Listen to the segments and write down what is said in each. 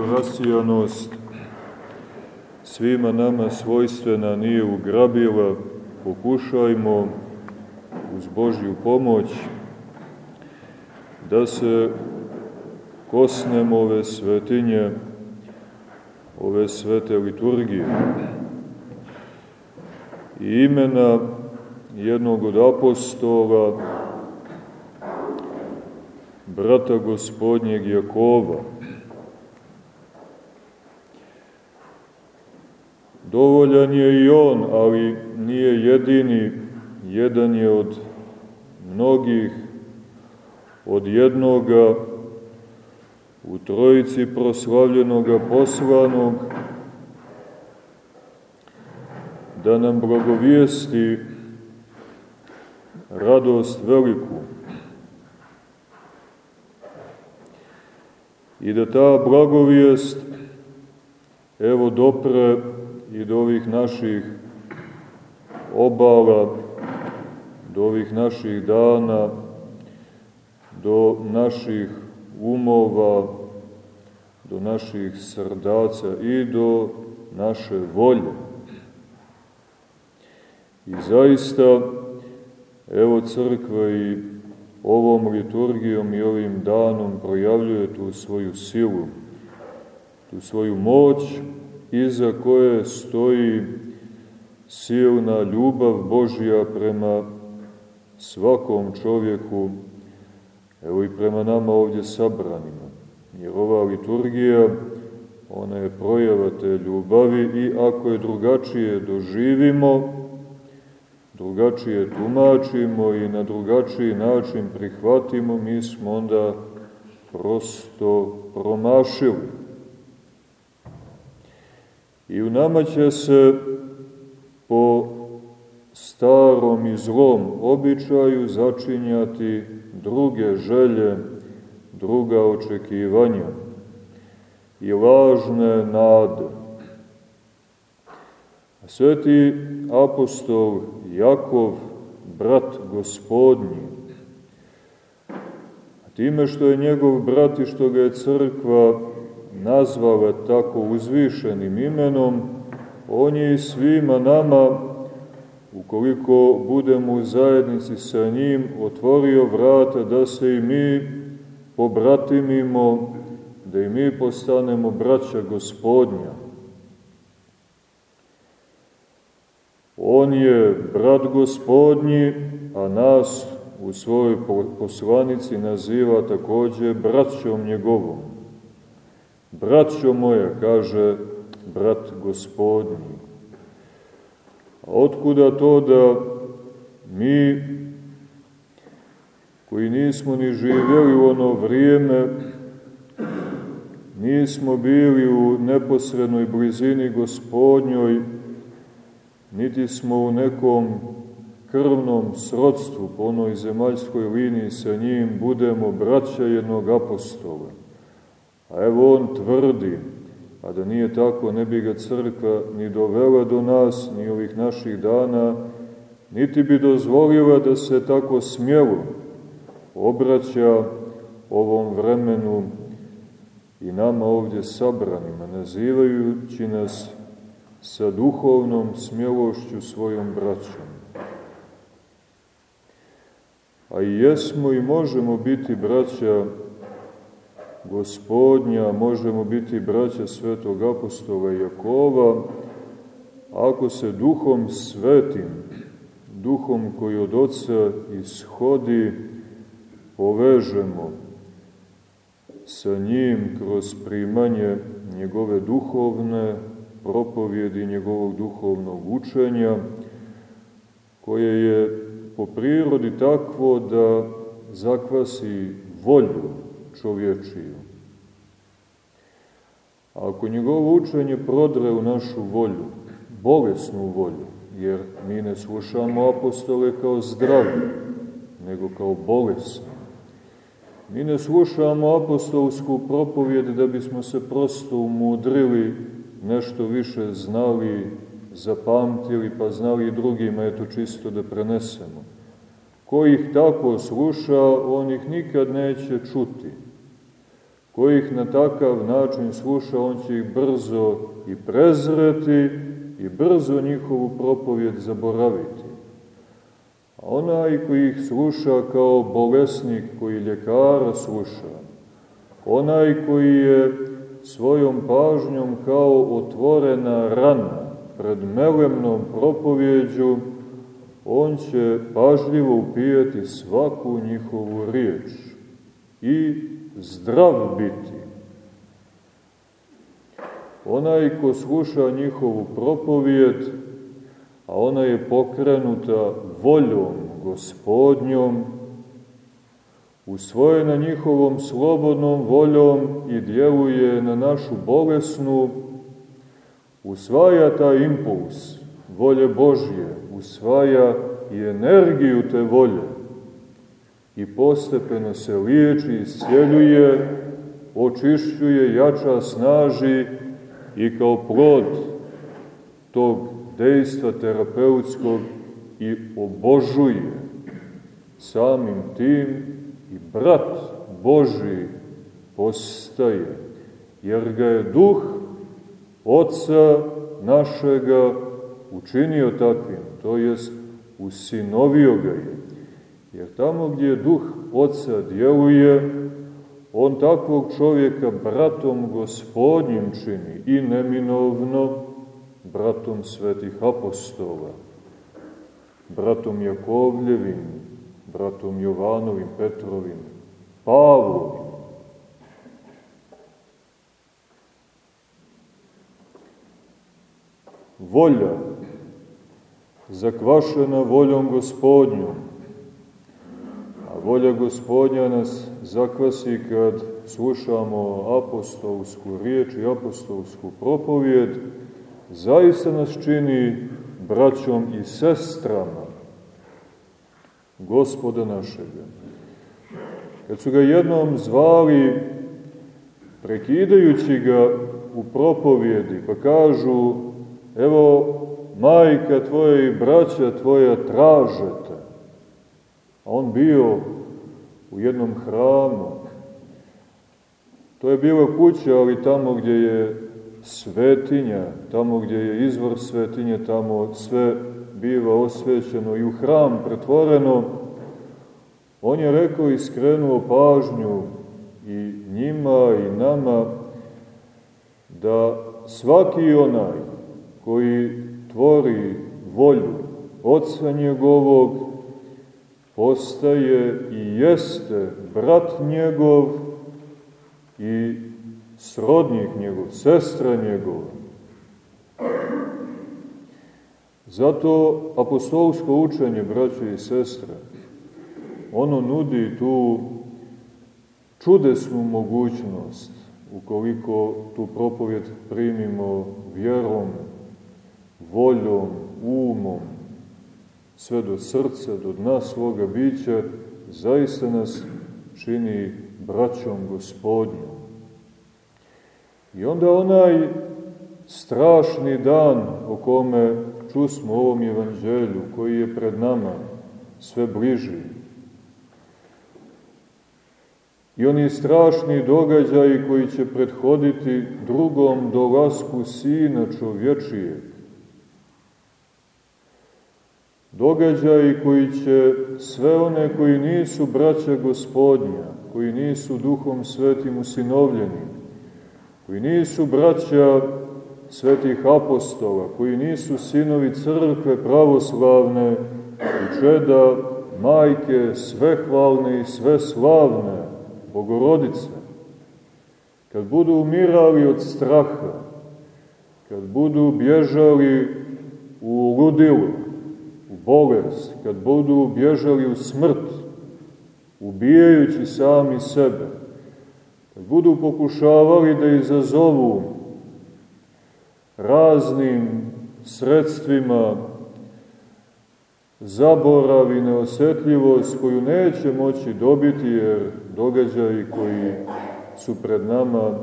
Božju rasijanost svima nama svojstvena nije ugrabila, pokušajmo uz Božju pomoć da se kosnemo ove svetinje, ove svete liturgije. I imena jednog od apostola, brata gospodnjeg Jakova. Dovoljan je i on, ali nije jedini, jedan je od mnogih, od jednoga u trojici proslavljenoga poslanog, da nam blagovijesti radost veliku. I da ta blagovijest evo dopre i do ovih naših obala, do ovih naših dana, do naših umova, do naših srdaca i do naše volje. I zaista, evo crkva i ovom liturgijom i ovim danom projavljuje tu svoju silu, tu svoju moć, iza koje stoji silna ljubav Božja prema svakom čovjeku, evo i prema nama ovdje sabranima. Jer ova liturgija, ona je projava te ljubavi i ako je drugačije doživimo, drugačije tumačimo i na drugačiji način prihvatimo, mi smo onda prosto promašili. I u nama će se po starom i zlom običaju začinjati druge želje, druga očekivanja i lažne nade. Sveti apostol Jakov, brat gospodnji, time što je njegov brat i što ga je crkva nazvala tako uzvišenim imenom, on je i svima nama, ukoliko budemo u zajednici sa njim, otvorio vrata da se i mi pobratimimo, da i mi postanemo braća gospodnja. On je brat gospodnji, a nas u svojoj poslanici naziva takođe braćom njegovom. Braćo moja, kaže brat gospodnji. A otkuda to da mi, koji nismo ni živjeli u ono vrijeme, nismo bili u neposrednoj blizini gospodnjoj, niti smo u nekom krvnom srodstvu po onoj zemaljskoj liniji sa njim, budemo braća jednog apostola. A evo on tvrdi, a da nije tako ne bi ga crkva ni dovela do nas, ni ovih naših dana, niti bi dozvolila da se tako smjelo obraća ovom vremenu i nama ovdje sabranima, nazivajući nas sa duhovnom smjelošću svojom braćom. A i jesmo i možemo biti braća gospodnja, možemo biti braća svetog apostola Jakova, ako se duhom svetim, duhom koji od oca ishodi, povežemo sa njim kroz primanje njegove duhovne propovjedi, njegovog duhovnog učenja, koje je po prirodi takvo da zakvasi volju čovječiju. A ako njegovo učenje prodre u našu volju, bolesnu volju, jer mi ne slušamo apostole kao zdravi, nego kao bolesni. Mi ne slušamo apostolsku propovjed da bismo se prosto umudrili, nešto više znali, zapamtili, pa znali i drugima, eto čisto da prenesemo. Ko ih tako sluša, on ih nikad neće čuti. Ko ih na takav način sluša, on će ih brzo i prezreti i brzo njihovu propovjed zaboraviti. A onaj koji ih sluša kao bolesnik koji ljekara sluša, onaj koji je svojom pažnjom kao otvorena rana pred melemnom propovjeđu, on će pažljivo upijati svaku njihovu riječ i zdrav biti. Onaj ko sluša njihovu propovijed, a ona je pokrenuta voljom gospodnjom, usvojena njihovom slobodnom voljom i djeluje na našu bolesnu, usvaja taj impuls volje Božje, usvaja i energiju te volje i postepeno se liječi, iscijeljuje, očišćuje, jača, snaži i kao plod tog dejstva terapeutskog i obožuje. Samim tim i brat Boži postaje, jer ga je duh Otca našega učinio takvim, to jest usinovio ga je. Jer tamo gdje duh Otca djeluje, on takvog čovjeka bratom gospodnjim čini i neminovno bratom svetih apostola, bratom Jakovljevim, bratom Jovanovim, Petrovim, Pavlovim. Volja zakvašena voljom gospodnjom. A volja gospodnja nas zakvasi kad slušamo apostolsku riječ i apostolsku propovjed, zaista nas čini braćom i sestrama gospoda našega. Kad su ga jednom zvali, prekidajući ga u propovjedi, pa kažu, evo, majka tvoja i braća tvoja tražete. A on bio u jednom hramu. To je bila kuća, ali tamo gdje je svetinja, tamo gdje je izvor svetinje, tamo sve biva osvećeno i u hram pretvoreno, on je rekao i skrenuo pažnju i njima i nama da svaki onaj koji tvori volju Otca njegovog, postaje i jeste brat njegov i srodnik njegov, sestra njegova. Zato apostolsko učenje, braće i sestre, ono nudi tu čudesnu mogućnost, ukoliko tu propovjed primimo vjerom, voljom, umom, sve do srca, do dna svoga bića, zaista nas čini braćom gospodnjom. I onda onaj strašni dan o kome čusmo u ovom evanđelju, koji je pred nama sve bliži, i oni strašni događaji koji će prethoditi drugom dolasku Sina čovječijeg, događaji koji će sve one koji nisu braća gospodnja, koji nisu duhom svetim usinovljeni, koji nisu braća svetih apostola, koji nisu sinovi crkve pravoslavne i čeda majke svehvalne i sve slavne, bogorodice, kad budu umirali od straha, kad budu bježali u ludilu, bolest, kad budu bježali u smrt, ubijajući sami sebe, kad budu pokušavali da izazovu raznim sredstvima zaborav i neosjetljivost koju neće moći dobiti jer događaji koji su pred nama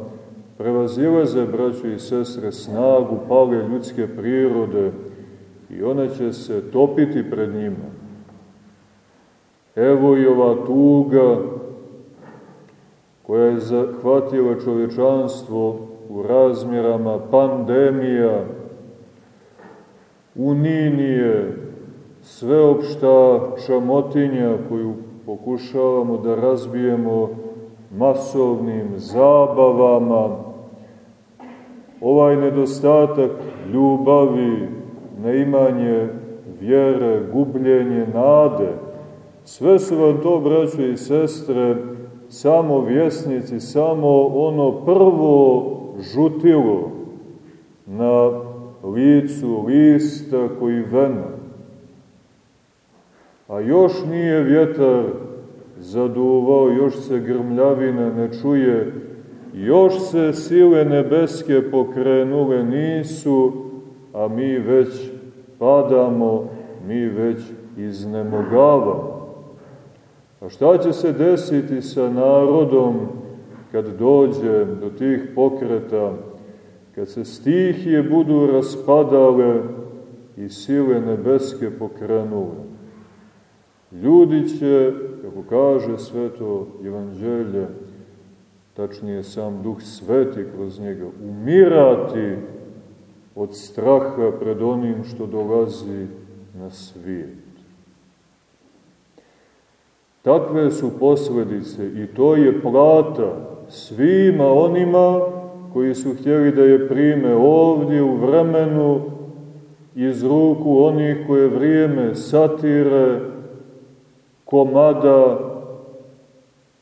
prevazilaze, braćo i sestre, snagu pale ljudske prirode, i ona će se topiti pred njima. Evo i ova tuga koja je zahvatila čovječanstvo u razmjerama pandemija, uninije, sveopšta čamotinja koju pokušavamo da razbijemo masovnim zabavama, ovaj nedostatak ljubavi, neimanje vjere, gubljenje nade, sve su vam to, braćo i sestre, samo vjesnici, samo ono prvo žutilo na licu lista koji vena. A još nije vjetar zaduvao, još se grmljavina ne čuje, još se sile nebeske pokrenule nisu, a mi već padamo, mi već iznemogavamo. A šta će se desiti sa narodom kad dođe do tih pokreta, kad se stihije budu raspadale i sile nebeske pokrenule? Ljudi će, kako kaže sveto evanđelje, tačnije sam duh sveti kroz njega, umirati od straha pred onim što dolazi na svijet. Takve su posledice i to je plata svima onima koji su htjeli da je prime ovdje u vremenu iz ruku onih koje vrijeme satire, komada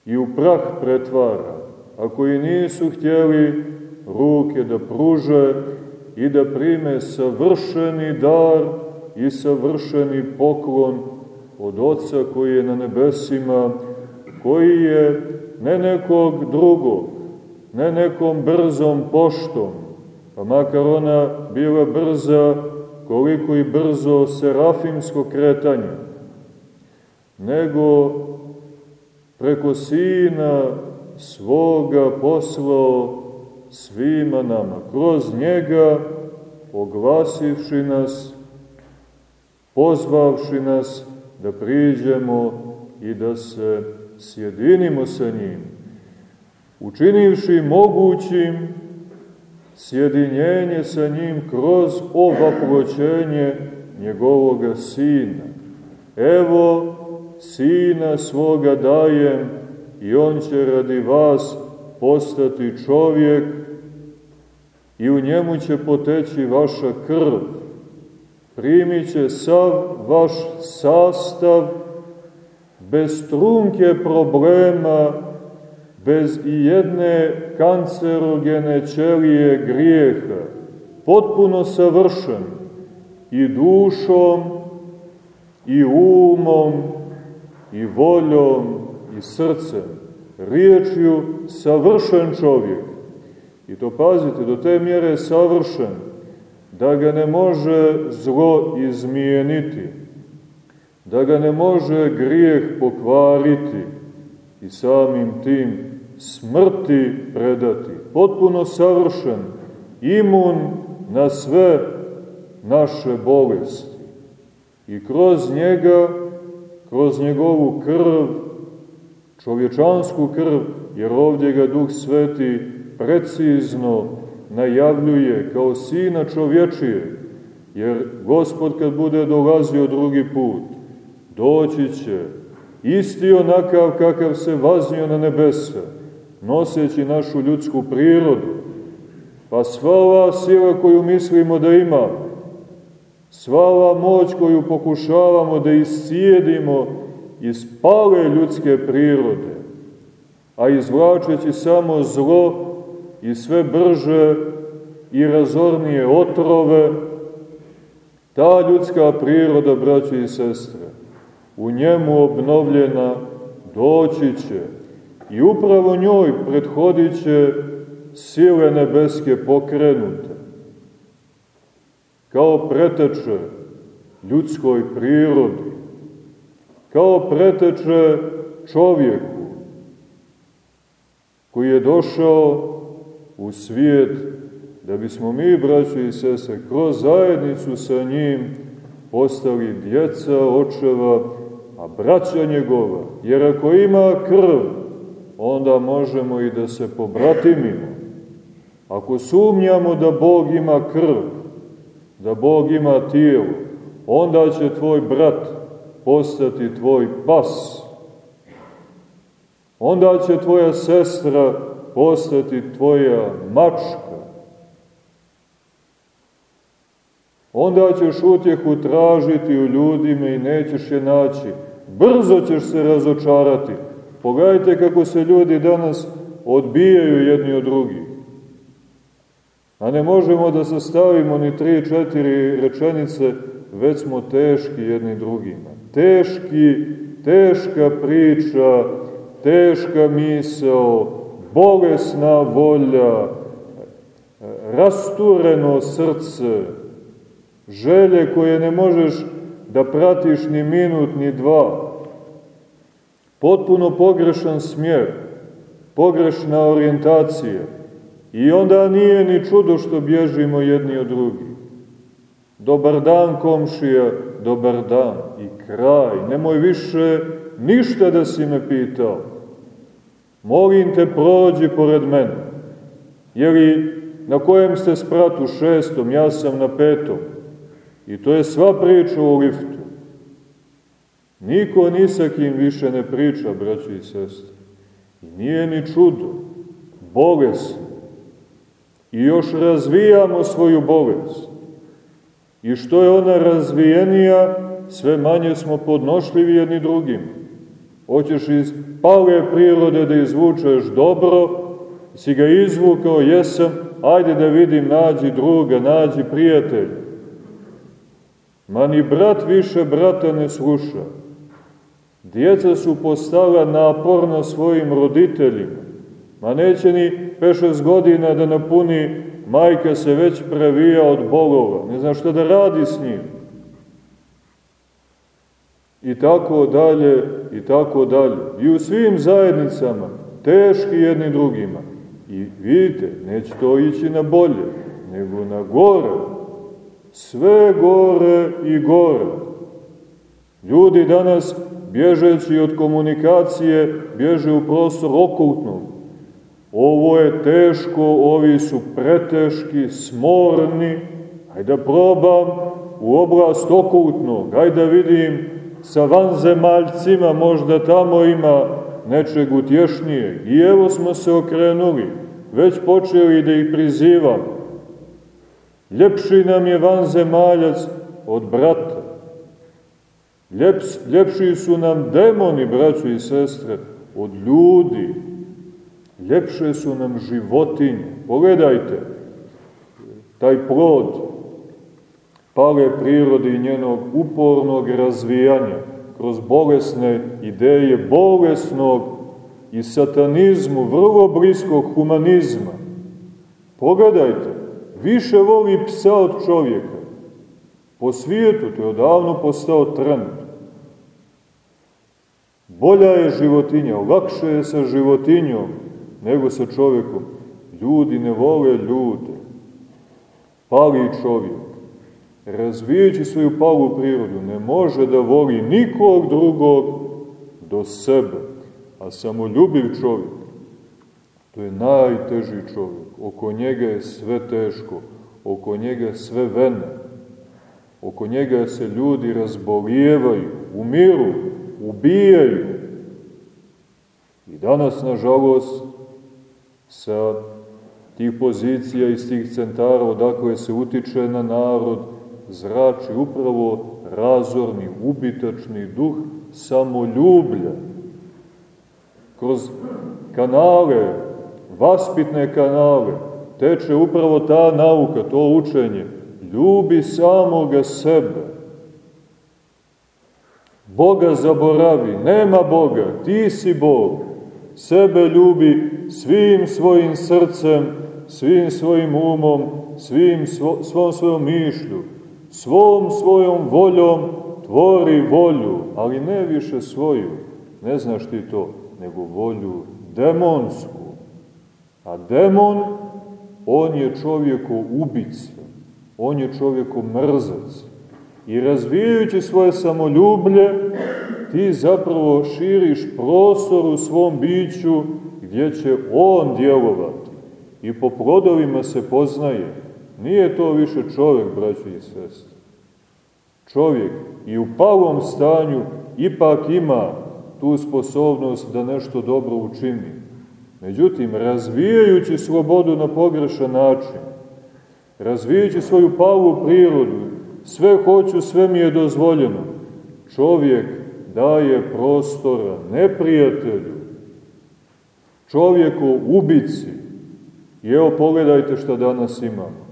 i u prah pretvara, a koji nisu htjeli ruke da pruže i da prime savršeni dar i savršeni poklon od Oca koji je na nebesima, koji je ne nekog drugog, ne nekom brzom poštom, pa makar ona bila brza koliko i brzo serafimsko kretanje, nego preko Sina svoga poslao svima nama, kroz njega oglasivši nas, pozvavši nas da priđemo i da se sjedinimo sa njim, učinivši mogućim sjedinjenje sa njim kroz ovaploćenje njegovoga Sina. Evo, Sina svoga dajem i On će radi vas postati čovjek i u njemu će poteći vaša krv. Primit će sav vaš sastav bez trunke problema, bez i jedne kancerogene ćelije grijeha, potpuno savršen i dušom, i umom, i voljom, i srcem, riječju savršen čovjek. I to pazite, do te mjere je savršen, da ga ne može zlo izmijeniti, da ga ne može grijeh pokvariti i samim tim smrti predati. Potpuno savršen, imun na sve naše bolesti. I kroz njega, kroz njegovu krv, čovječansku krv, jer ovdje ga Duh Sveti precizno najavljuje kao sina čovječije, jer Gospod kad bude dolazio drugi put, doći će isti onakav kakav se vaznio na nebesa, noseći našu ljudsku prirodu, pa sva ova sila koju mislimo da imamo, sva ova moć koju pokušavamo da iscijedimo iz pale ljudske prirode, a izvlačeći samo zlo i sve brže i razornije otrove, ta ljudska priroda, braći i sestre, u njemu obnovljena doći će i upravo njoj prethodit će sile nebeske pokrenute, kao preteče ljudskoj prirodi, kao preteče čovjeku koji je došao u svijet da bismo mi, braći i sese, kroz zajednicu sa njim postali djeca očeva, a braća njegova, jer ako ima krv, onda možemo i da se pobratimimo. Ako sumnjamo da Bog ima krv, da Bog ima tijelo, onda će tvoj brat postati tvoj pas. Onda će tvoja sestra postati tvoja mačka. Onda ćeš utjehu tražiti u ljudima i nećeš je naći. Brzo ćeš se razočarati. Pogledajte kako se ljudi danas odbijaju jedni od drugih. A ne možemo da sastavimo ni tri, četiri rečenice, već smo teški jedni drugima. Teški, teška priča, teška misao, bolesna volja, rastureno srce, želje koje ne možeš da pratiš ni minut ni dva, potpuno pogrešan smjer, pogrešna orijentacija. I onda nije ni čudo što bježimo jedni od drugih. Dobar dan, komšija, dobar dan i kraj. Nemoj više ništa da si me pitao. Molim te, prođi pored mene. Jeli na kojem ste spratu šestom, ja sam na petom. I to je sva priča u liftu. Niko ni sa kim više ne priča, braći i sestre. I nije ni čudo. Bolest. I još razvijamo svoju bolest. I što je ona razvijenija, sve manje smo podnošljivi jedni drugim. Hoćeš iz pale prirode da izvučeš dobro, si ga izvukao, jesam, ajde da vidim, nađi druga, nađi prijatelja. Ma ni brat više brata ne sluša. Djeca su postala naporna svojim roditeljima. Ma neće ni 5-6 godina da napuni, majka se već previja od bolova. Ne zna šta da radi s njim. I tako dalje, i tako dalje. I u svim zajednicama, teški jedni drugima. I vidite, neće to ići na bolje, nego na gore. Sve gore i gore. Ljudi danas bježeći od komunikacije, bježe u prostor okultnog. Ovo je teško, ovi su preteški, smorni, hajde da probam u oblast okultnog, hajde da vidim sa vanzemaljcima, možda tamo ima nečeg utješnijeg. I evo smo se okrenuli, već počeli da ih prizivamo. Ljepši nam je vanzemaljac od brata. Ljeps, ljepši su nam demoni, braćo i sestre, od ljudi. Ljepše su nam životinje. Pogledajte, taj plod pale prirode i njenog upornog razvijanja kroz bolesne ideje bolesnog i satanizmu, vrlo bliskog humanizma. Pogledajte, više voli psa od čovjeka. Po svijetu to je odavno postao trend. Bolja je životinja, lakše je sa životinjom nego sa čovjekom. Ljudi ne vole ljude. Pali čovjek, razvijajući svoju palu prirodu, ne može da voli nikog drugog do sebe. A samoljubiv čovjek, to je najteži čovjek. Oko njega je sve teško, oko njega je sve vene. Oko njega se ljudi razbolijevaju, umiru, ubijaju. I danas, nažalost, sa tih pozicija iz tih centara odakle se utiče na narod, zrači upravo razorni, ubitačni duh samoljublja. Kroz kanale, vaspitne kanale, teče upravo ta nauka, to učenje. Ljubi samoga sebe. Boga zaboravi, nema Boga, ti si Bog. Sebe ljubi svim svojim srcem, svim svojim umom, svim svo, svom svojom mišlju, svom svojom voljom tvori volju, ali ne više svoju, ne znaš ti to, nego volju demonsku. A demon, on je čovjeko ubica, on je čovjeko mrzac. I razvijajući svoje samoljublje, ti zapravo širiš prostor u svom biću gdje će On djelovati. I po plodovima se poznaje. Nije to više čovjek, braći i sestre. Čovjek i u palom stanju ipak ima tu sposobnost da nešto dobro učini. Međutim, razvijajući slobodu na pogrešan način, razvijajući svoju palu prirodu, sve hoću, sve mi je dozvoljeno, čovjek daje prostora neprijatelju, čovjeku ubici. I evo pogledajte šta danas imamo.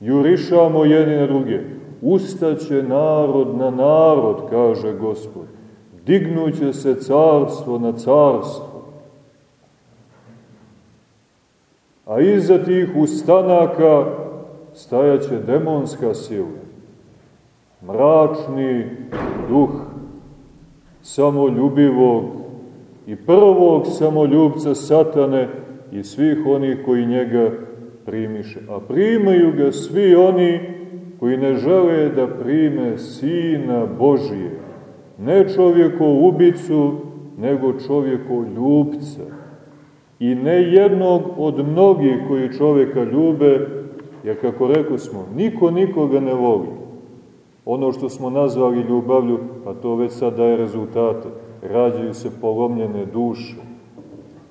Jurišamo jedni na druge. Ustaće narod na narod, kaže Gospod. Dignuće se carstvo na carstvo. A iza tih ustanaka stajaće demonska sila. Mračni duh samoljubivog i prvog samoljubca satane i svih onih koji njega primiše. A primaju ga svi oni koji ne žele da prime Sina Božije. Ne čovjeko ubicu, nego čovjeko ljubca. I ne jednog od mnogih koji čovjeka ljube, jer kako rekao smo, niko nikoga ne voli. Ono što smo nazvali ljubavlju, pa to već sad daje rezultate. Rađaju se polomljene duše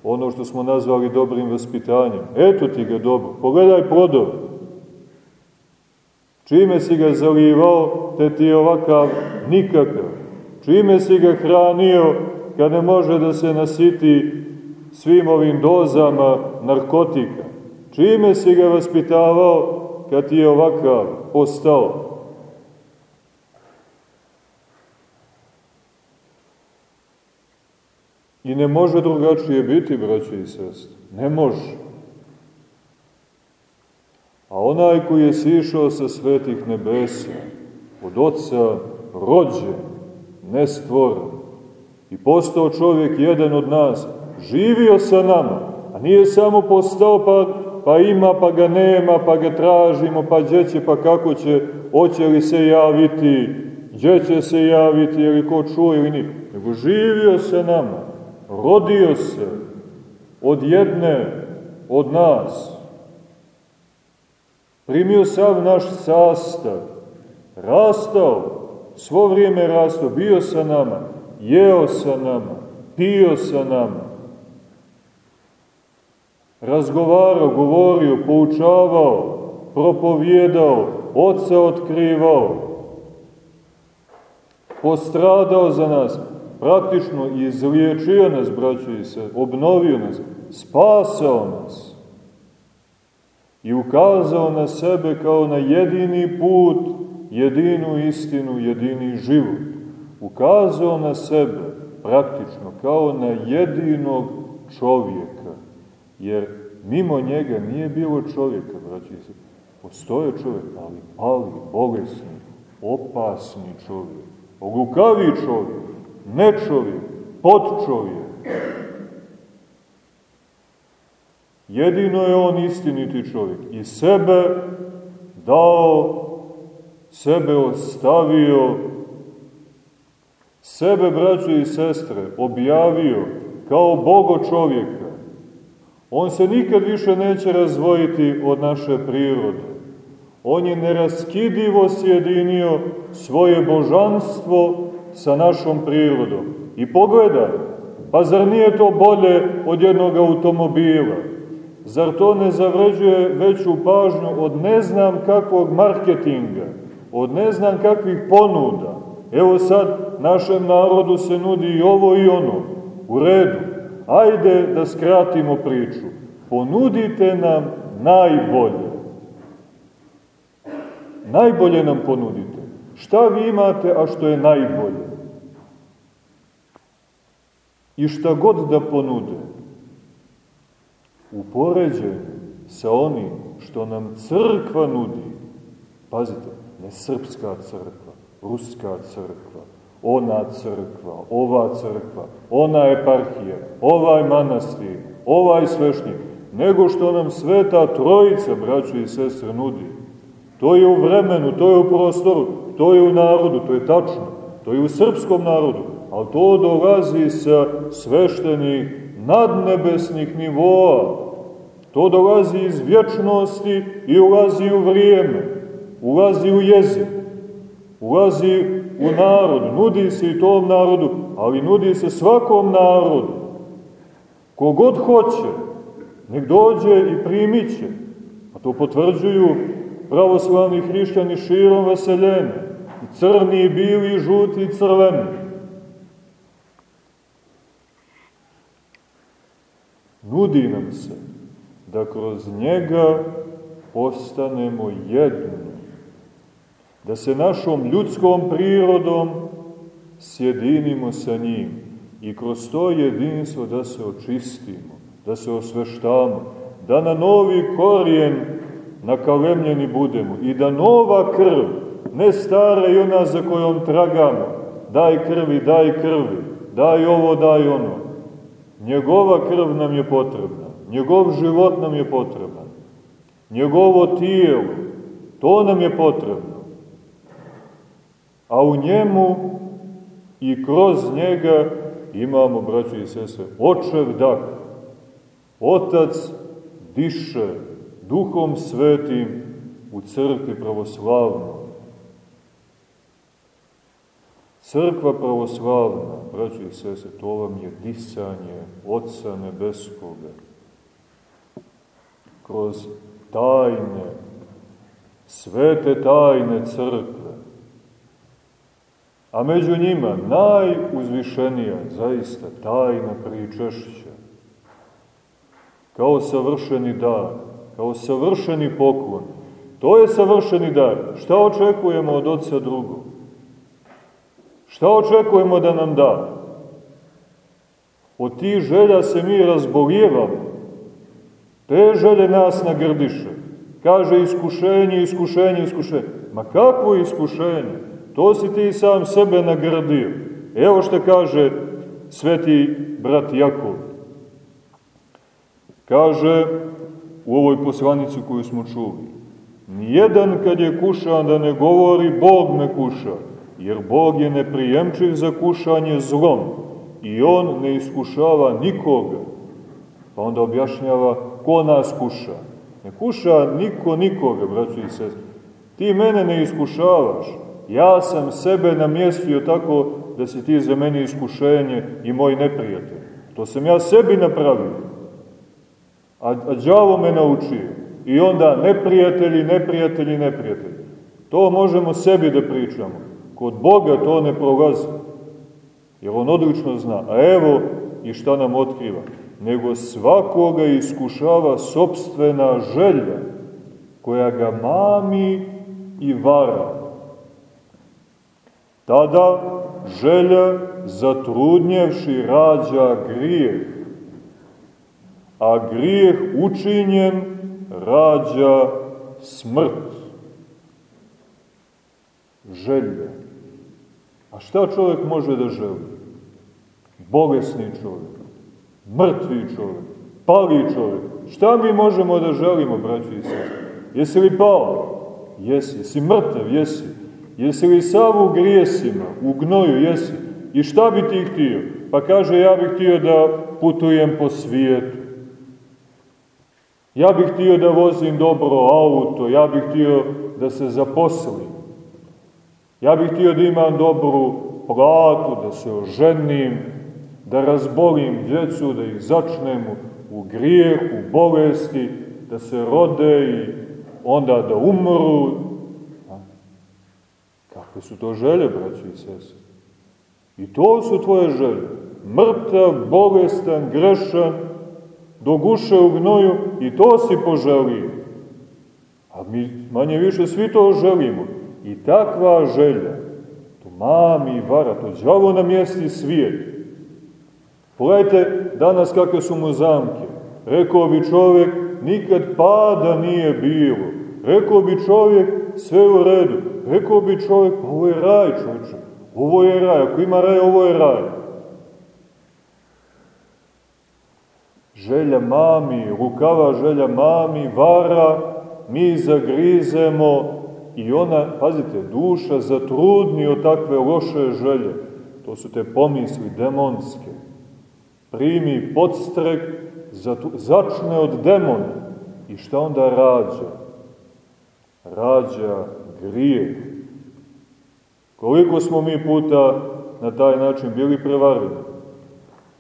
ono što smo nazvali dobrim vaspitanjem. Eto ti ga dobro, pogledaj plodove. Čime si ga zalivao, te ti je ovakav nikakav. Čime si ga hranio, kad ne može da se nasiti svim ovim dozama narkotika. Čime si ga vaspitavao, kad ti je ovakav postao. I ne može drugačije biti, braći i sestri. Ne može. A onaj koji je sišao sa svetih nebesa, od oca rođen, nestvoren, i postao čovjek jedan od nas, živio sa nama, a nije samo postao pa, pa ima, pa ga nema, pa ga tražimo, pa gdje će, pa kako će, hoće li se javiti, gdje će se javiti, ili ko čuje ili nije, nego živio sa nama rodio se od jedne od nas, primio sav naš sastav, rastao, svo vrijeme rastao, bio sa nama, jeo sa nama, pio sa nama, razgovarao, govorio, poučavao, propovjedao, oca otkrivao, postradao za nas, praktično izliječio nas, braćo i se, obnovio nas, spasao nas i ukazao na sebe kao na jedini put, jedinu istinu, jedini život. Ukazao na sebe praktično kao na jedinog čovjeka, jer mimo njega nije bilo čovjeka, braći se. Postoje čovjek, ali pali, bolesni, opasni čovjek, oglukavi čovjek, nečovjek, podčovjek. Jedino je on istiniti čovjek i sebe dao, sebe ostavio, sebe, braćo i sestre, objavio kao Bogo čovjeka. On se nikad više neće razvojiti od naše prirode. On je neraskidivo sjedinio svoje božanstvo sa našom prirodom. I pogledaj, pa zar nije to bolje od jednog automobila? Zar to ne zavređuje veću pažnju od ne znam kakvog marketinga, od ne znam kakvih ponuda? Evo sad našem narodu se nudi i ovo i ono. U redu, ajde da skratimo priču. Ponudite nam najbolje. Najbolje nam ponudite. Šta vi imate, a što je najbolje? I šta god da ponude, u sa onim što nam crkva nudi, pazite, ne srpska crkva, ruska crkva, ona crkva, ova crkva, ona eparhija, ovaj manastir, ovaj svešnik, nego što nam sveta trojica, braćo i sestre, nudi. To je u vremenu, to je u prostoru, to je u narodu, to je tačno, to je u srpskom narodu, ali to dolazi sa sveštenih nadnebesnih nivoa. To dolazi iz vječnosti i ulazi u vrijeme, ulazi u jezik, ulazi u narod, nudi se i tom narodu, ali nudi se svakom narodu. Kogod hoće, nek dođe i primit će. A to potvrđuju pravoslavni hrišćani širom vaseljene, i crni, i bili, i žuti, i crveni. Nudi nam se da kroz njega postanemo jedno, da se našom ljudskom prirodom sjedinimo sa njim i kroz to jedinstvo da se očistimo, da se osveštamo, da na novi korijen nakalemljeni budemo i da nova krv, ne stara i ona za kojom tragamo, daj krvi, daj krvi, daj ovo, daj ono. Njegova krv nam je potrebna, njegov život nam je potreban, njegovo tijelo, to nam je potrebno. A u njemu i kroz njega imamo, braći i sese, očev dak. Otac diše duhom svetim u crkvi pravoslavno. Crkva pravoslavna, braći i sese, to vam je disanje Otca Nebeskoga. Kroz tajne, svete tajne crkve. A među njima najuzvišenija, zaista, tajna pričešća. Kao savršeni dar kao savršeni poklon. To je savršeni dar. Šta očekujemo od oca drugog? Šta očekujemo da nam da? Od tih želja se mi razbolijevamo. Te želje nas nagrdiše. Kaže iskušenje, iskušenje, iskušenje. Ma kakvo iskušenje? To si ti sam sebe nagradio. Evo što kaže sveti brat Jakov. Kaže, u ovoj poslanici koju smo čuli. Nijedan kad je kušan da ne govori Bog me kuša, jer Bog je neprijemčiv za kušanje zlom i On ne iskušava nikoga. Pa onda objašnjava ko nas kuša. Ne kuša niko nikoga, braćo i sest. Ti mene ne iskušavaš. Ja sam sebe namjestio tako da si ti za meni iskušenje i moj neprijatelj. To sam ja sebi napravio. A, a đavo me naučio. I onda neprijatelji, neprijatelji, neprijatelji. To možemo sebi da pričamo. Kod Boga to ne prolazi. Jer on odlično zna. A evo i šta nam otkriva. Nego svakoga iskušava sobstvena želja koja ga mami i vara. Tada želja zatrudnjevši rađa grijeh a grijeh učinjen rađa smrt. Želje. A šta čovjek može da želi? Bolesni čovjek, mrtvi čovjek, pali čovjek. Šta mi možemo da želimo, braći i sestri? Jesi li pao? Jesi. Jesi mrtav? Jesi. Jesi li sav u grijesima, u gnoju? Jesi. I šta bi ti htio? Pa kaže, ja bih htio da putujem po svijetu. Ja bih htio da vozim dobro auto, ja bih htio da se zaposlim. Ja bih htio da imam dobru platu, da se oženim, da razbolim djecu, da ih začnem u grijeh, u bolesti, da se rode i onda da umru. Kakve su to želje, braći i sese? I to su tvoje želje. Mrtav, bolestan, grešan, do guše u gnoju i to si poželio. A mi manje više svi to želimo. I takva želja, to mami vara, to džavo na mjesti svijet. Pogledajte danas kakve su mu zamke. Rekao bi čovjek, nikad pada nije bilo. Rekao bi čovjek, sve u redu. Rekao bi čovjek, ovo je raj čovječe. Ovo je raj, ako ima raj, ovo je raj. Želja mami, rukava želja mami, vara, mi zagrizemo i ona, pazite, duša zatrudni od takve loše želje. to su te pomisli demonske, primi podstrek, začne od demona. I šta onda rađa? Rađa grijeh. Koliko smo mi puta na taj način bili prevareni?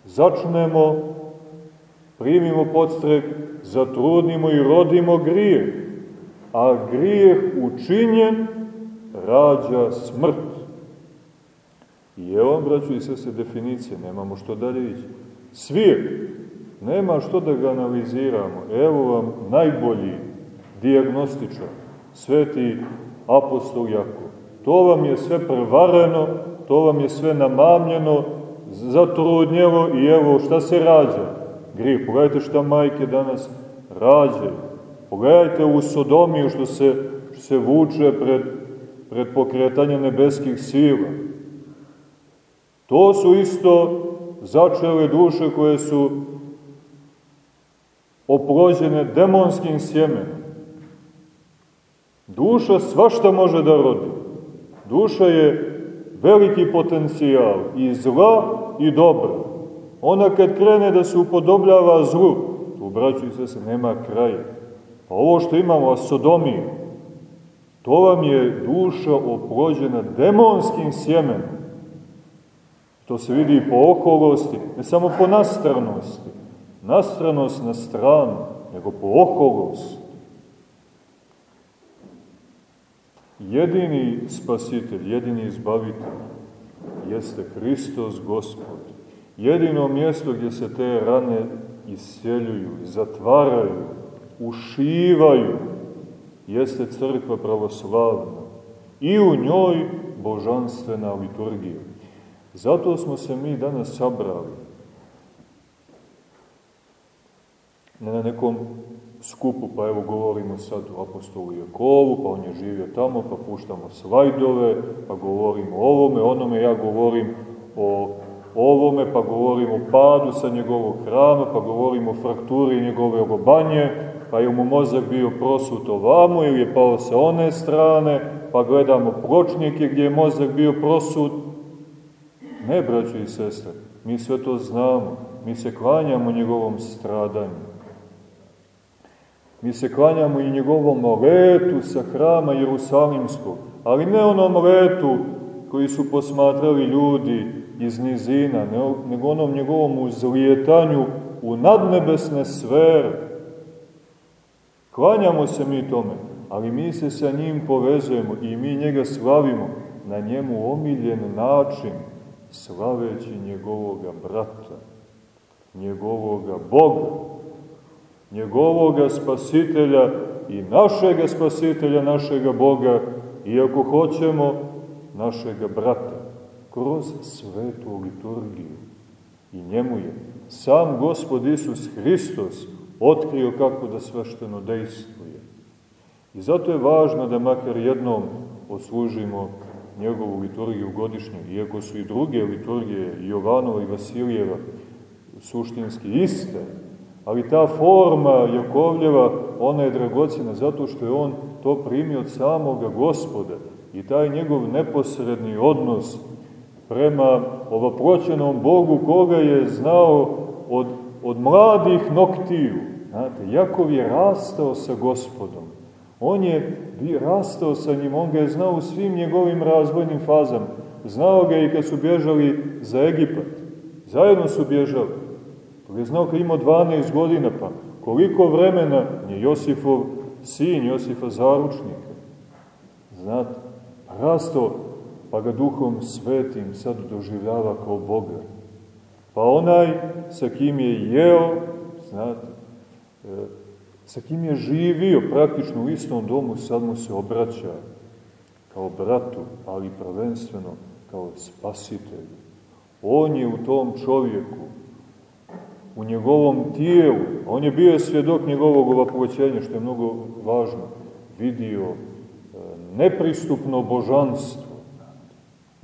Začnemo, primimo podstrek, zatrudnimo i rodimo grijeh. A grijeh učinjen rađa smrt. I evo, braću i se definicije, nemamo što dalje ići. Svijet, nema što da ga analiziramo. Evo vam najbolji diagnostičar, sveti apostol Jakov. To vam je sve prevareno, to vam je sve namamljeno, zatrudnjelo i evo šta se rađa. Grijeh. Pogledajte šta majke danas rađaju. Pogledajte u Sodomiju što se, što se vuče pred, pred pokretanje nebeskih sila. To su isto začele duše koje su oplođene demonskim sjemenom. Duša svašta može da rodi. Duša je veliki potencijal i zla i dobra. Ona kad krene da se upodobljava zlu, tu braću i se nema kraja. Pa ovo što imamo, Sodomiju, to vam je duša oplođena demonskim sjemenom. To se vidi po okolosti, ne samo po nastranosti. Nastranost na stranu, nego po okolosti. Jedini spasitelj, jedini izbavitelj jeste Hristos Gospod. Jedino mjesto gdje se te rane isjeljuju, zatvaraju, ušivaju, jeste crkva pravoslavna. I u njoj božanstvena liturgija. Zato smo se mi danas sabrali. Ne na nekom skupu, pa evo govorimo sad o apostolu Jakovu, pa on je živio tamo, pa puštamo slajdove, pa govorimo o ovome, onome, ja govorim o ovome, pa govorim o padu sa njegovog hrama, pa govorim o frakturi njegove obanje, pa je mu mozak bio prosut ovamo ili je pao sa one strane, pa gledamo pločnike gdje je mozak bio prosut. Ne, braćo i sestre, mi sve to znamo, mi se klanjamo njegovom stradanju. Mi se klanjamo i njegovom letu sa hrama Jerusalimskog, ali ne onom letu koji su posmatrali ljudi iz nizina, nego onom njegovom uzlijetanju u nadnebesne sfere. Klanjamo se mi tome, ali mi se sa njim povezujemo i mi njega slavimo na njemu omiljen način, slaveći njegovoga brata, njegovoga Boga, njegovoga spasitelja i našega spasitelja, našega Boga, i ako hoćemo, našega brata, kroz svetu liturgiju. I njemu je sam Gospod Isus Hristos otkrio kako da svešteno dejstvuje. I zato je važno da makar jednom oslužimo njegovu liturgiju godišnje, iako su i druge liturgije, Jovanova i Vasilijeva, suštinski iste, Ali ta forma Jakovljeva, ona je dragocina zato što je on to primio od samoga gospoda i taj njegov neposredni odnos prema ovoproćenom Bogu koga je znao od, od mladih noktiju. Znate, Jakov je rastao sa gospodom. On je rastao sa njim, on ga je znao u svim njegovim razvojnim fazama. Znao ga i kad su bježali za Egipat. Zajedno su bježali. To je znao kad imao 12 godina, pa koliko vremena je Josifov sin, Josifa zaručnika. Znate, rasto, pa ga duhom svetim sad doživljava kao Boga. Pa onaj sa kim je jeo, znate, e, sa kim je živio praktično u istom domu, sad mu se obraća kao bratu, ali prvenstveno kao spasitelju. On je u tom čovjeku u njegovom tijelu, on je bio svjedok njegovog ovapoćenja, što je mnogo važno, vidio e, nepristupno božanstvo.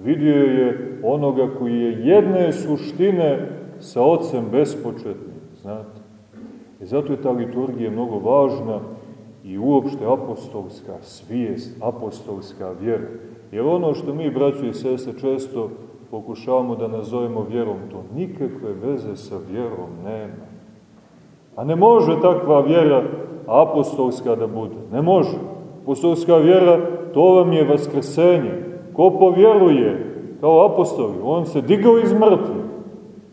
Vidio je onoga koji je jedne suštine sa ocem bespočetnim, znate. I zato je ta liturgija mnogo važna i uopšte apostolska svijest, apostolska vjera. Jer ono što mi, braćo i sese, često pokušavamo da nazovemo vjerom, to nikakve veze sa vjerom nema. A ne može takva vjera apostolska da bude. Ne može. Apostolska vjera, to vam je vaskrsenje. Ko povjeruje kao apostoli, on se digao iz mrtvi.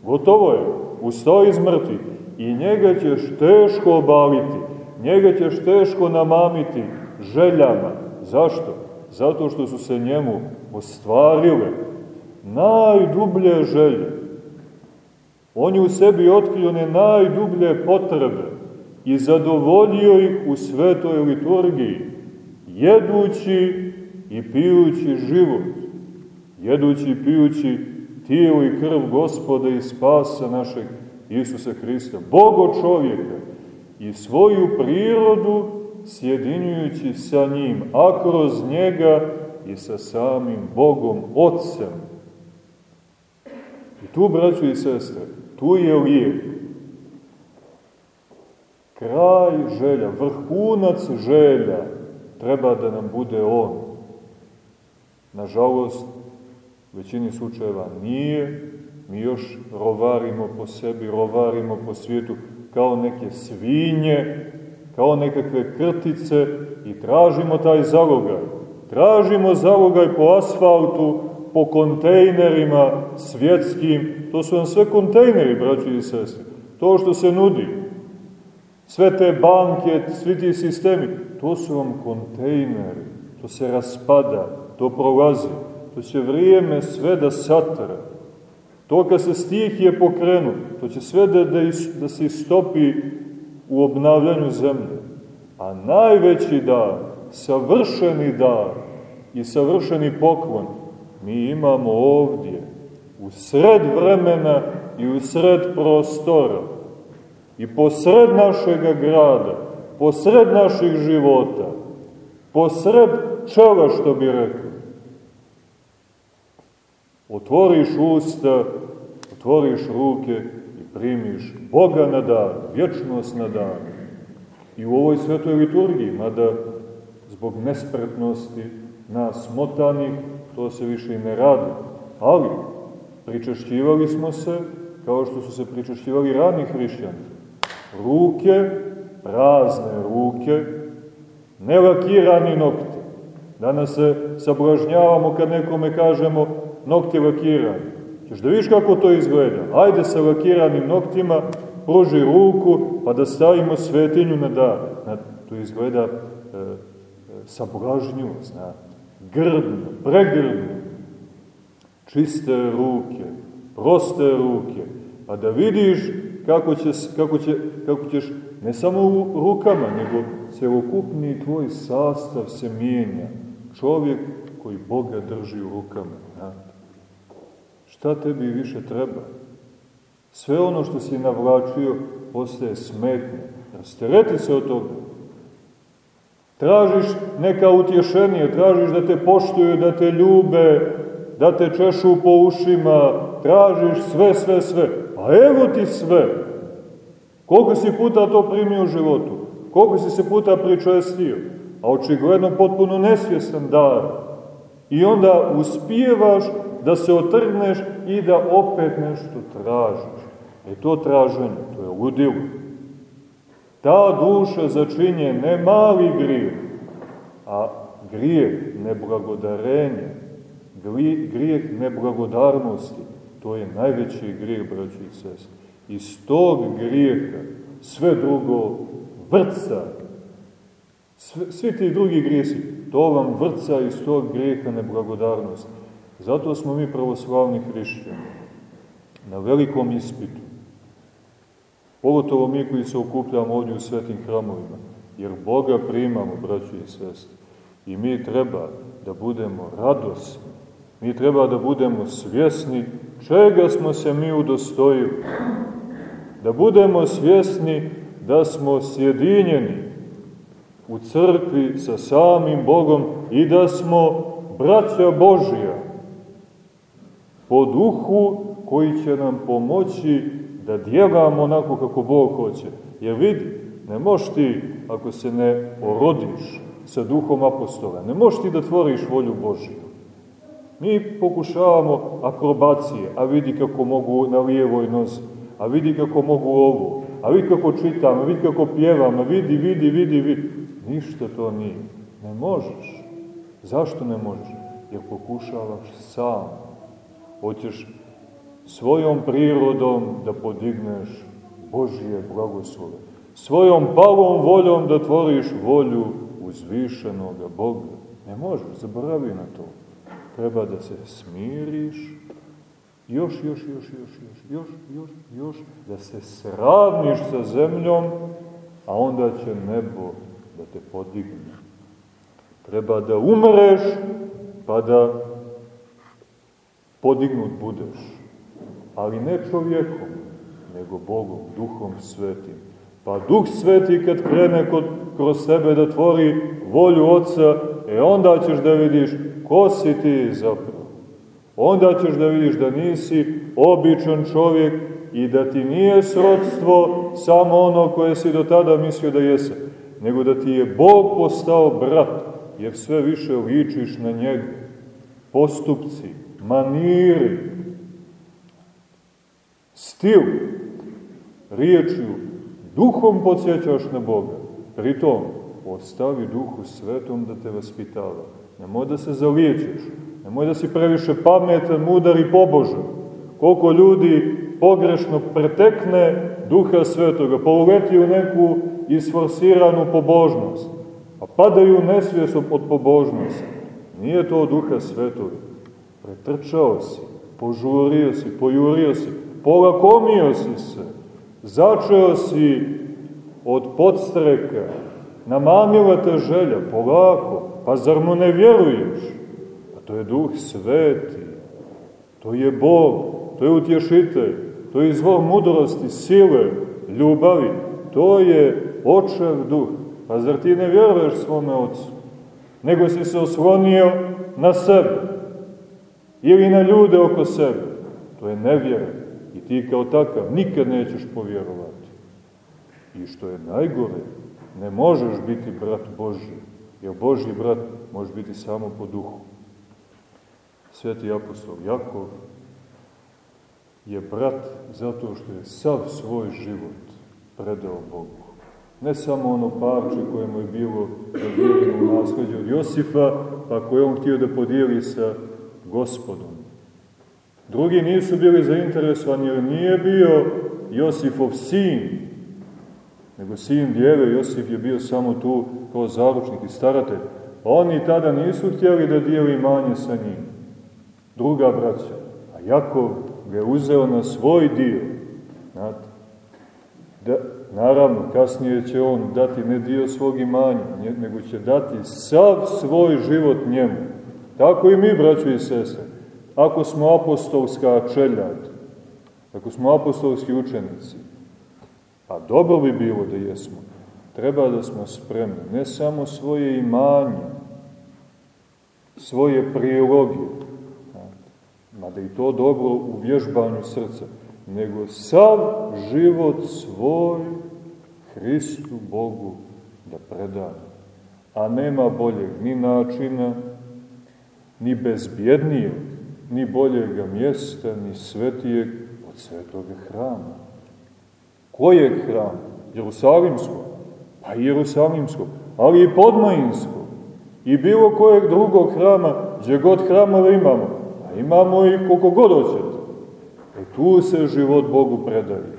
Gotovo je. Ustao iz mrtvi. I njega ćeš teško obaliti. Njega ćeš teško namamiti željama. Zašto? Zato što su se njemu ostvarile najdublje želje. On je u sebi otkrio ne najdublje potrebe i zadovoljio ih u svetoj liturgiji, jedući i pijući život, jedući i pijući tijelo i krv gospoda i spasa našeg Isusa Hrista, Bogo čovjeka i svoju prirodu sjedinjujući sa njim, a kroz njega i sa samim Bogom Otcem. I tu, braćo i sestre, tu je lijek. Kraj želja, vrhunac želja, treba da nam bude On. Nažalost, u većini slučajeva nije, mi još rovarimo po sebi, rovarimo po svijetu kao neke svinje, kao nekakve krtice i tražimo taj zalogaj. Tražimo zalogaj po asfaltu, po kontejnerima svjetskim. To su vam sve kontejneri, braći i sestri. To što se nudi. Sve te banke, svi ti sistemi, to su vam kontejneri. To se raspada, to prolazi. To će vrijeme sve da satra. To kad se stih je pokrenu, to će sve da, da, da se istopi u obnavljanju zemlje. A najveći dar, savršeni dar i savršeni poklon mi imamo ovdje, u sred vremena i u sred prostora i posred našega grada, posred naših života, posred čela, što bi rekao. Otvoriš usta, otvoriš ruke primiš Boga na dar, vječnost na dar. I u ovoj svetoj liturgiji, mada zbog nespretnosti nas motanih, to se više i ne radi. Ali, pričešćivali smo se, kao što su se pričešćivali rani hrišćani. Ruke, prazne ruke, nelakirani nokti. Danas se sablažnjavamo kad nekome kažemo nokti lakirani. Ćeš da vidiš kako to izgleda. Ajde sa lakiranim noktima, pruži ruku, pa da stavimo svetinju na dar. To izgleda e, e, sablažnju, znate. Grdno, pregrdno. Čiste ruke, proste ruke, pa da vidiš kako, će, kako, će, kako ćeš ne samo u rukama, nego celokupni tvoj sastav se mijenja. Čovjek koji Boga drži u rukama. Šta tebi više treba? Sve ono što si navlačio postaje smetno. Rastereti se od toga. Tražiš neka utješenije, tražiš da te poštuju, da te ljube, da te češu po ušima, tražiš sve, sve, sve. A evo ti sve. Koliko si puta to primio u životu? Koliko si se puta pričestio? A očigledno potpuno nesvjestan dar. I onda uspijevaš da se otrgneš i da opet nešto tražiš. E to traženje, to je ludilo. Ta duša začinje ne mali grijeh, a grijeh neblagodarenja, grijeh neblagodarnosti, to je najveći grijeh, braći i sest. Iz tog grijeha sve drugo vrca, sve, svi ti drugi grijesi, to vam vrca iz tog grijeha neblagodarnosti. Zato smo mi pravoslavni hrišćani na velikom ispitu. Pogotovo mi koji se okupljamo ovdje u svetim hramovima, jer Boga primamo, braći i sestri. I mi treba da budemo radosni, mi treba da budemo svjesni čega smo se mi udostojili. Da budemo svjesni da smo sjedinjeni u crkvi sa samim Bogom i da smo braća Božija po duhu koji će nam pomoći da djelamo onako kako Bog hoće. Jer vidi, ne možeš ti, ako se ne porodiš sa duhom apostola, ne možeš ti da tvoriš volju Božiju. Mi pokušavamo akrobacije, a vidi kako mogu na lijevoj nozi, a vidi kako mogu ovo, a vidi kako čitam, a vidi kako pjevam, a vidi, vidi, vidi, vidi. Ništa to nije. Ne možeš. Zašto ne možeš? Jer pokušavaš sam. Hoćeš svojom prirodom da podigneš Božije blagoslove. Svojom palom voljom da tvoriš volju uzvišenog Boga. Ne možeš, zaboravi na to. Treba da se smiriš, još, još, još, još, još, još, još, još, da se sravniš sa zemljom, a onda će nebo da te podigne. Treba da umreš, pa da podignut budeš. Ali ne čovjekom, nego Bogom, Duhom Svetim. Pa Duh Sveti kad krene kod, kroz sebe da tvori volju Otca, e onda ćeš da vidiš ko si ti zapravo. Onda ćeš da vidiš da nisi običan čovjek i da ti nije srodstvo samo ono koje si do tada mislio da jese, nego da ti je Bog postao brat, jer sve više ličiš na njega. Postupci, maniri, stil, riječju, duhom podsjećaš na Boga. Pritom, ostavi duhu svetom da te vaspitava. Nemoj da se zalijećeš, nemoj da si previše pametan, mudar i pobožan. Koliko ljudi pogrešno pretekne duha svetoga, poluleti u neku isforsiranu pobožnost, a padaju nesvjesom od pobožnosti. Nije to duha svetoga. Pretrčao si, požurio si, pojurio si, polakomio si se, začeo si od podstreka, namamila te želja, polako, pa zar mu ne vjeruješ? Pa to je duh sveti, to je Bog, to je utješitelj, to je izvor mudrosti, sile, ljubavi, to je očev duh. Pa zar ti ne vjeruješ svome ocu? Nego si se oslonio na sebe ili na ljude oko sebe. To je nevjera. I ti kao takav nikad nećeš povjerovati. I što je najgore, ne možeš biti brat Božji, jer Božji brat može biti samo po duhu. Sveti apostol Jakov je brat zato što je sav svoj život predao Bogu. Ne samo ono parče koje mu je bilo dodijeljeno u nasledđu od Josifa, pa koje on htio da podijeli sa gospodom. Drugi nisu bili zainteresovani jer nije bio Josifov sin, nego sin djeve, Josif je bio samo tu kao zaručnik i staratelj. Oni tada nisu htjeli da dijeli imanje sa njim. Druga braća, a Jakov ga je uzeo na svoj dio. Znate, da, naravno, kasnije će on dati ne dio svog imanja, nego će dati sav svoj život njemu. Tako i mi, braćo i sese ako smo apostolska čeljad, ako smo apostolski učenici, a dobro bi bilo da jesmo, treba da smo spremni, ne samo svoje imanje, svoje priloge, mada i to dobro u vježbanju srca, nego sav život svoj Hristu Bogu da predamo. A nema boljeg ni načina, ni bezbjednijeg, ni boljega mjesta, ni svetijeg od svetoga hrama. Kojeg hrama? Jerusalimskog? Pa i Jerusalimskog, ali i podmajinskog. I bilo kojeg drugog hrama, gdje god hramove imamo, a imamo i koliko god hoćete. E tu se život Bogu predaje.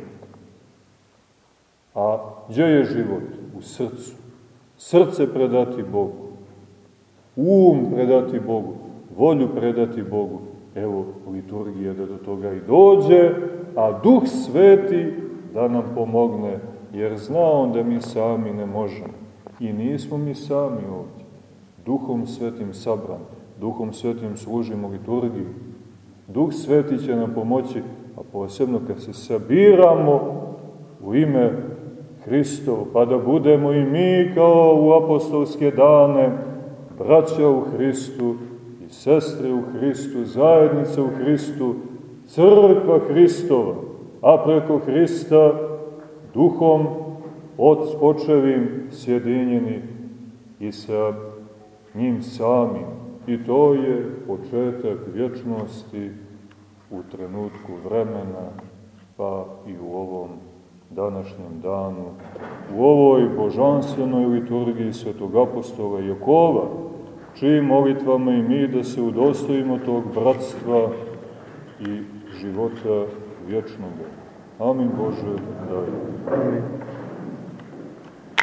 A gdje je život? U srcu. Srce predati Bogu. Um predati Bogu. Volju predati Bogu evo liturgija da do toga i dođe, a Duh Sveti da nam pomogne, jer zna on da mi sami ne možemo. I nismo mi sami ovdje. Duhom Svetim sabran, Duhom Svetim služimo liturgiju. Duh Sveti će nam pomoći, a posebno kad se sabiramo u ime Hristov, pa da budemo i mi kao u apostolske dane, braća u Hristu, sestre u Hristu, zajednica u Hristu, crkva Hristova, a preko Hrista duhom od očevim sjedinjeni i sa njim samim, i to je početak vječnosti u trenutku vremena, pa i u ovom današnjem danu, u ovoj božanstvenoj liturgiji svetog apostola Jakova, čijim molitvama i mi da se udostojimo tog bratstva i života vječnog. Amin Bože, daj. Amin.